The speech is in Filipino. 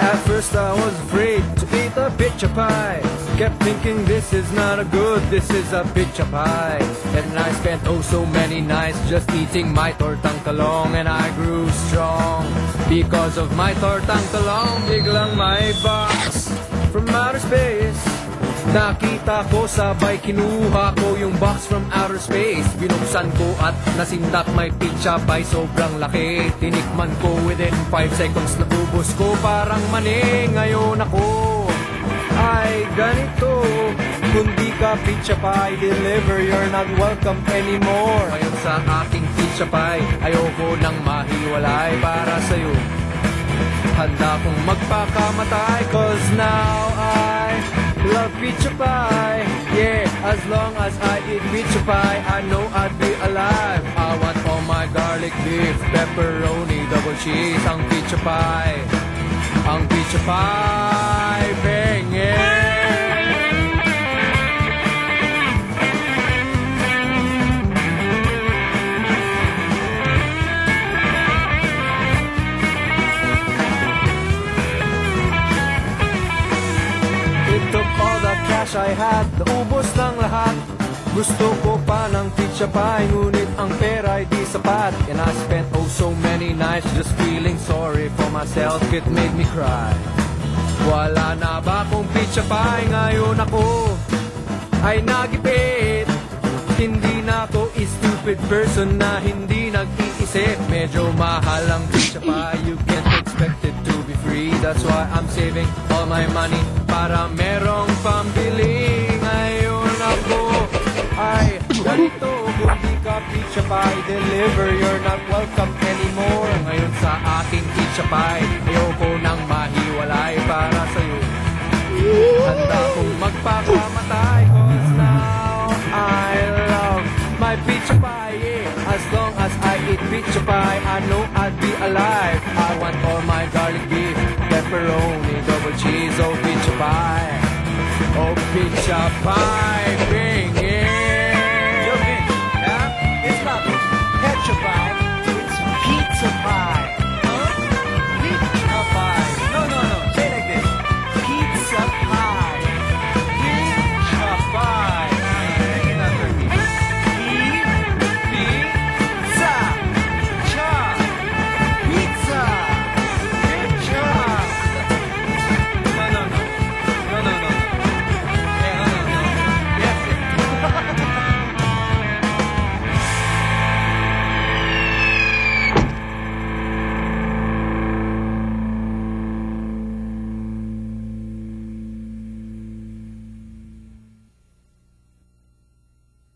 At first I was afraid to eat the pizza pie. Kept thinking this is not a good, this is a pizza pie. And I spent oh so many nights just eating my tortang talong and I grew strong. Because of my tortang talong, biglang my box from outer space. Nakita ko sabay kinuha ko yung box from outer space. Binuksan ko at nasindak may pizza pie sobrang laki. Tinikman ko within 5 seconds naubos ko. Parang mani Ngayon ako ay ganito. Kung di ka pizza pie deliver you're not welcome anymore. Ngayon sa aking pizza pie ayoko nang mahiwalay para sa'yo. Handa kong magpakamatay Cause love pizza pie. Yeah, as long as I eat pizza pie I know I'd be alive. I want all my garlic beef Pepperoni, double cheese Ang pizza pie. Ang pizza pie cash I had Naubos ng lahat. Gusto ko pa ng pizza pie Ngunit ang pera ay di sapat. And I spent oh so many nights Just feeling sorry for myself. It made me cry. Wala na ba akong pizza pie? Ngayon ako ay nagipit. Hindi na ako stupid person Na hindi nag-iisip. Medyo mahal ang pizza pie. You can't expect it to be free. That's why I'm saving all my money Para merong pambili ay ganito Kung di ka pizza pie deliver You're not welcome anymore. Ngayon sa aking pizza pie Ayoko nang mahiwalay para sa'yo. Handa kong magpakamatay Cause now I love my pizza pie yeah. As long as I eat pizza pie I know I'd be alive. I want all my garlic beef Pepperoni, double cheese Oh pizza pie Oh pizza pie